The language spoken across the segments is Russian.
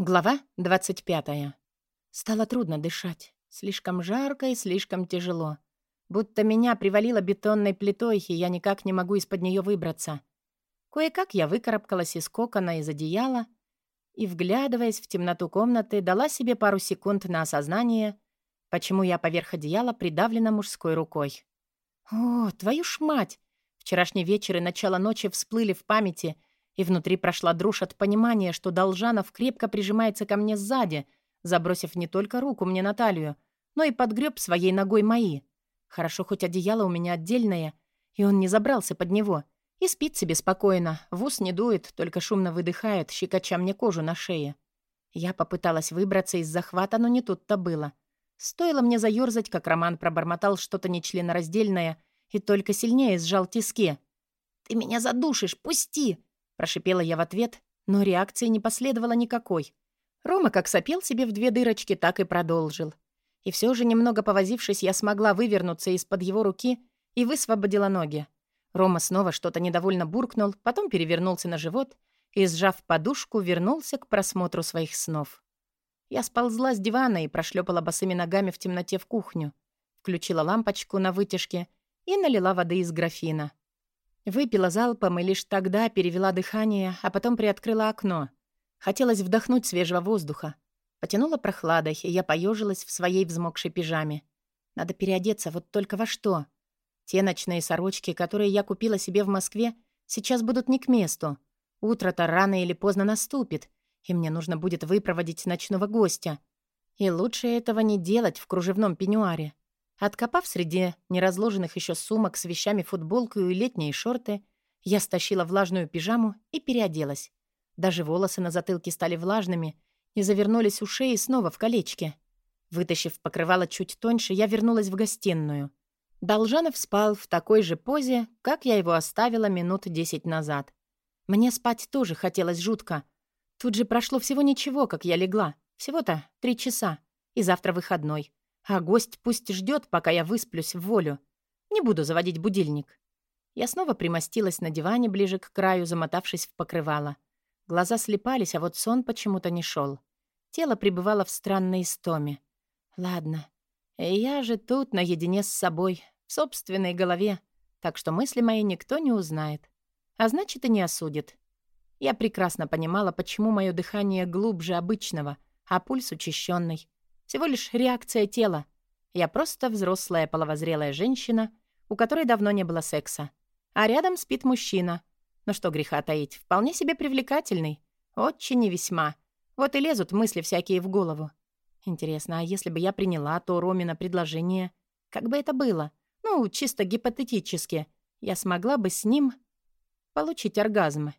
Глава 25. Стало трудно дышать. Слишком жарко и слишком тяжело. Будто меня привалило бетонной плитой, и я никак не могу из-под нее выбраться. Кое-как я выкарабкалась из кокона из одеяла и, вглядываясь в темноту комнаты, дала себе пару секунд на осознание, почему я поверх одеяла придавлена мужской рукой. О, твою ж мать! Вчерашний вечер и начало ночи всплыли в памяти — и внутри прошла дрожь от понимания, что Должанов крепко прижимается ко мне сзади, забросив не только руку мне на талию, но и подгреб своей ногой мои. Хорошо, хоть одеяло у меня отдельное, и он не забрался под него. И спит себе спокойно, в ус не дует, только шумно выдыхает, щекоча мне кожу на шее. Я попыталась выбраться из захвата, но не тут-то было. Стоило мне заёрзать, как Роман пробормотал что-то нечленораздельное и только сильнее сжал тиски. «Ты меня задушишь, пусти!» Прошипела я в ответ, но реакции не последовало никакой. Рома как сопел себе в две дырочки, так и продолжил. И все же, немного повозившись, я смогла вывернуться из-под его руки и высвободила ноги. Рома снова что-то недовольно буркнул, потом перевернулся на живот и, сжав подушку, вернулся к просмотру своих снов. Я сползла с дивана и прошлепала босыми ногами в темноте в кухню, включила лампочку на вытяжке и налила воды из графина. Выпила залпом и лишь тогда перевела дыхание, а потом приоткрыла окно. Хотелось вдохнуть свежего воздуха. Потянула прохладой, и я поежилась в своей взмокшей пижаме. Надо переодеться, вот только во что. Те ночные сорочки, которые я купила себе в Москве, сейчас будут не к месту. Утро-то рано или поздно наступит, и мне нужно будет выпроводить ночного гостя. И лучше этого не делать в кружевном пеньюаре. Откопав среди неразложенных еще сумок с вещами футболку и летние шорты, я стащила влажную пижаму и переоделась. Даже волосы на затылке стали влажными и завернулись у шеи снова в колечки. Вытащив покрывало чуть тоньше, я вернулась в гостиную. Должанов спал в такой же позе, как я его оставила минут десять назад. Мне спать тоже хотелось жутко. Тут же прошло всего ничего, как я легла. Всего-то три часа. И завтра выходной. А гость пусть ждет, пока я высплюсь в волю. Не буду заводить будильник. Я снова примостилась на диване ближе к краю, замотавшись в покрывало. Глаза слепались, а вот сон почему-то не шел. Тело пребывало в странной истоме. Ладно, я же тут наедине с собой, в собственной голове, так что мысли мои никто не узнает. А значит, и не осудит. Я прекрасно понимала, почему мое дыхание глубже обычного, а пульс учащенный. Всего лишь реакция тела. Я просто взрослая половозрелая женщина, у которой давно не было секса. А рядом спит мужчина. Ну что греха таить, вполне себе привлекательный. Очень и весьма. Вот и лезут мысли всякие в голову. Интересно, а если бы я приняла то Ромина предложение, как бы это было? Ну, чисто гипотетически. Я смогла бы с ним получить оргазм.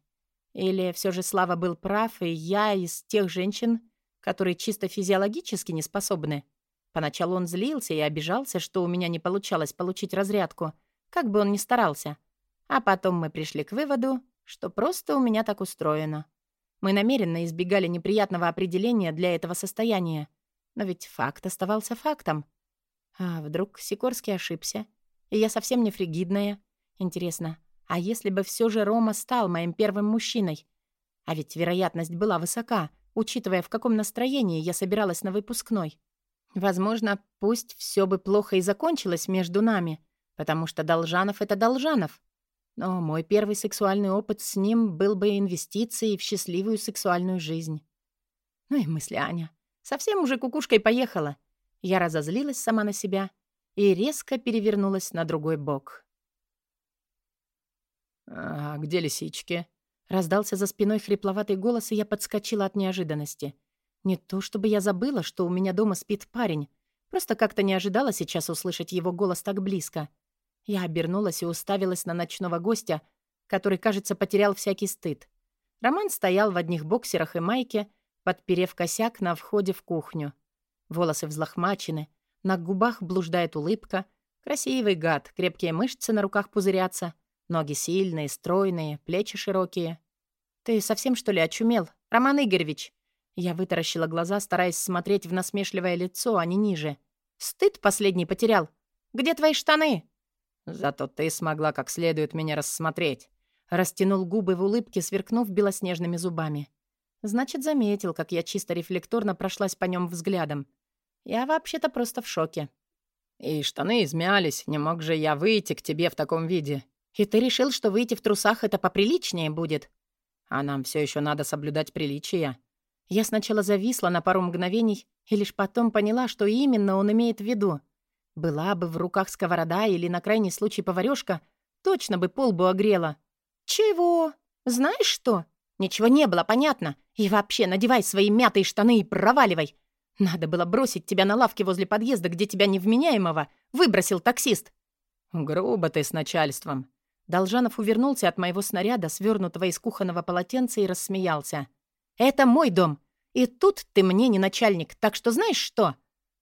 Или все же Слава был прав, и я из тех женщин, которые чисто физиологически не способны. Поначалу он злился и обижался, что у меня не получалось получить разрядку, как бы он ни старался. А потом мы пришли к выводу, что просто у меня так устроено. Мы намеренно избегали неприятного определения для этого состояния. Но ведь факт оставался фактом. А вдруг Сикорский ошибся, и я совсем не фригидная? Интересно, а если бы все же Рома стал моим первым мужчиной? А ведь вероятность была высока — учитывая, в каком настроении я собиралась на выпускной. Возможно, пусть все бы плохо и закончилось между нами, потому что Должанов — это Должанов. Но мой первый сексуальный опыт с ним был бы инвестицией в счастливую сексуальную жизнь. Ну и мысли Аня. Совсем уже кукушкой поехала. Я разозлилась сама на себя и резко перевернулась на другой бок. «А где лисички?» Раздался за спиной хрипловатый голос, и я подскочила от неожиданности. Не то чтобы я забыла, что у меня дома спит парень. Просто как-то не ожидала сейчас услышать его голос так близко. Я обернулась и уставилась на ночного гостя, который, кажется, потерял всякий стыд. Роман стоял в одних боксерах и майке, подперев косяк на входе в кухню. Волосы взлохмачены, на губах блуждает улыбка. Красивый гад, крепкие мышцы на руках пузырятся, ноги сильные, стройные, плечи широкие. «Ты совсем, что ли, очумел? Роман Игоревич!» Я вытаращила глаза, стараясь смотреть в насмешливое лицо, а не ниже. «Стыд последний потерял. Где твои штаны?» «Зато ты смогла как следует меня рассмотреть», растянул губы в улыбке, сверкнув белоснежными зубами. Значит, заметил, как я чисто рефлекторно прошлась по нем взглядом. Я вообще-то просто в шоке. И штаны измялись, не мог же я выйти к тебе в таком виде. И ты решил, что выйти в трусах это поприличнее будет? А нам все еще надо соблюдать приличия. Я сначала зависла на пару мгновений и лишь потом поняла, что именно он имеет в виду. Была бы в руках сковорода или, на крайний случай, поварёшка, точно бы полбу огрела. «Чего? Знаешь что? Ничего не было, понятно. И вообще, надевай свои мятые штаны и проваливай. Надо было бросить тебя на лавке возле подъезда, где тебя невменяемого выбросил таксист». «Грубо ты с начальством». Должанов увернулся от моего снаряда, свернутого из кухонного полотенца, и рассмеялся. «Это мой дом. И тут ты мне не начальник, так что знаешь что?»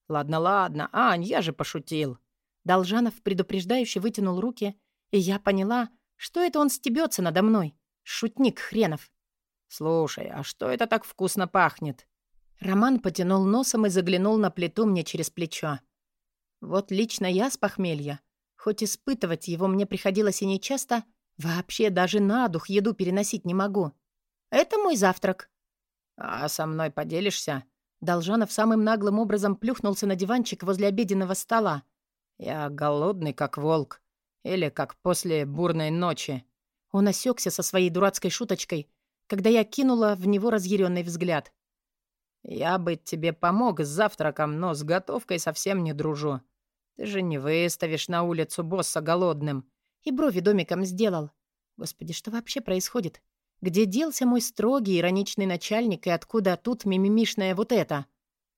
«Ладно, ладно, Ань, я же пошутил». Должанов предупреждающе вытянул руки, и я поняла, что это он стебется надо мной. Шутник хренов. «Слушай, а что это так вкусно пахнет?» Роман потянул носом и заглянул на плиту мне через плечо. Вот лично я с похмелья, хоть испытывать его мне приходилось и нечасто, вообще даже на дух еду переносить не могу. Это мой завтрак. «А со мной поделишься?» Должанов самым наглым образом плюхнулся на диванчик возле обеденного стола. «Я голодный, как волк. Или как после бурной ночи». Он осекся со своей дурацкой шуточкой, когда я кинула в него разъяренный взгляд. «Я бы тебе помог с завтраком, но с готовкой совсем не дружу. Ты же не выставишь на улицу босса голодным». И брови домиком сделал. Господи, что вообще происходит? Где делся мой строгий, ироничный начальник, и откуда тут мимимишное вот это?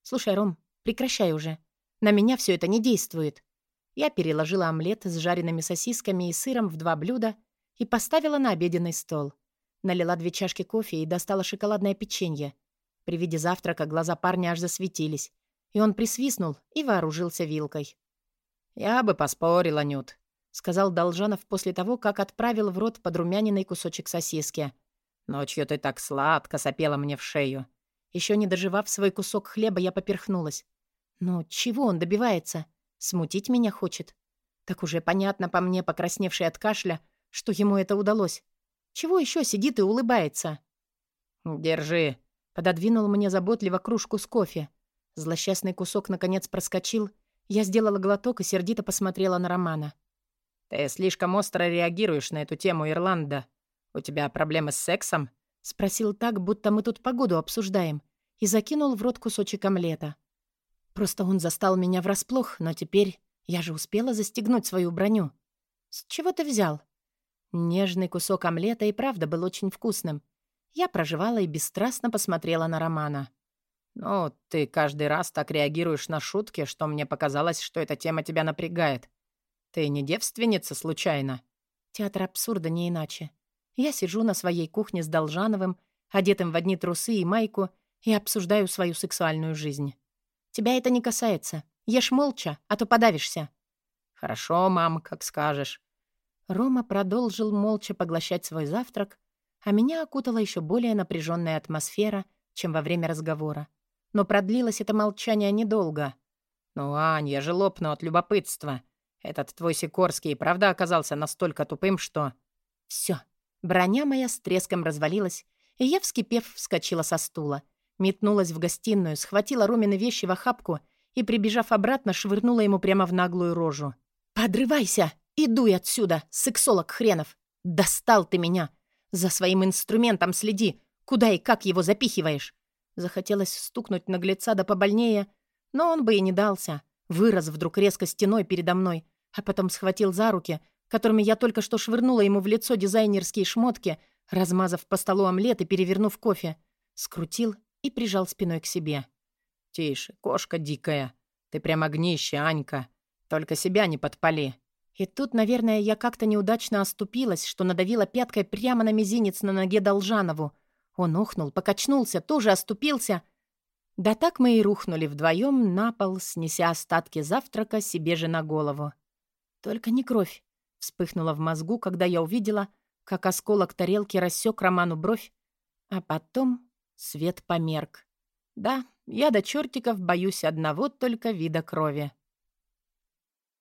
Слушай, Ром, прекращай уже. На меня все это не действует. Я переложила омлет с жареными сосисками и сыром в два блюда и поставила на обеденный стол. Налила две чашки кофе и достала шоколадное печенье. При виде завтрака глаза парня аж засветились, и он присвистнул и вооружился вилкой. «Я бы поспорил, Анют», — сказал Должанов после того, как отправил в рот подрумяненный кусочек сосиски. «Ночью ты так сладко сопела мне в шею». Еще не доживав свой кусок хлеба, я поперхнулась. «Ну, чего он добивается? Смутить меня хочет?» Так уже понятно по мне, покрасневшей от кашля, что ему это удалось. Чего еще сидит и улыбается? «Держи», — пододвинул мне заботливо кружку с кофе. Злосчастный кусок наконец проскочил. Я сделала глоток и сердито посмотрела на Романа. «Ты слишком остро реагируешь на эту тему, Ирланда. У тебя проблемы с сексом?» Спросил так, будто мы тут погоду обсуждаем, и закинул в рот кусочек омлета. Просто он застал меня врасплох, но теперь я же успела застегнуть свою броню. «С чего ты взял?» Нежный кусок омлета и правда был очень вкусным. Я проживала и бесстрастно посмотрела на Романа. «Ну, ты каждый раз так реагируешь на шутки, что мне показалось, что эта тема тебя напрягает. Ты не девственница, случайно?» Театр абсурда не иначе. Я сижу на своей кухне с Должановым, одетым в одни трусы и майку, и обсуждаю свою сексуальную жизнь. Тебя это не касается. Ешь молча, а то подавишься. «Хорошо, мам, как скажешь». Рома продолжил молча поглощать свой завтрак, а меня окутала еще более напряженная атмосфера, чем во время разговора. Но продлилось это молчание недолго. «Ну, Ань, я же лопну от любопытства. Этот твой Сикорский правда оказался настолько тупым, что...» Все. Броня моя с треском развалилась, и я, вскипев, вскочила со стула. Метнулась в гостиную, схватила Ромины вещи в охапку и, прибежав обратно, швырнула ему прямо в наглую рожу. «Подрывайся!» «Идуй отсюда, сексолог хренов! Достал ты меня! За своим инструментом следи! Куда и как его запихиваешь?» Захотелось стукнуть наглеца да побольнее, но он бы и не дался. Вырос вдруг резко стеной передо мной, а потом схватил за руки, которыми я только что швырнула ему в лицо дизайнерские шмотки, размазав по столу омлет и перевернув кофе. Скрутил и прижал спиной к себе. «Тише, кошка дикая. Ты прям огнище, Анька. Только себя не подпали». И тут, наверное, я как-то неудачно оступилась, что надавила пяткой прямо на мизинец на ноге Должанову. Он охнул, покачнулся, тоже оступился. Да так мы и рухнули вдвоем на пол, снеся остатки завтрака себе же на голову. «Только не кровь», — вспыхнула в мозгу, когда я увидела, как осколок тарелки рассек Роману бровь, а потом свет померк. Да, я до чертиков боюсь одного только вида крови.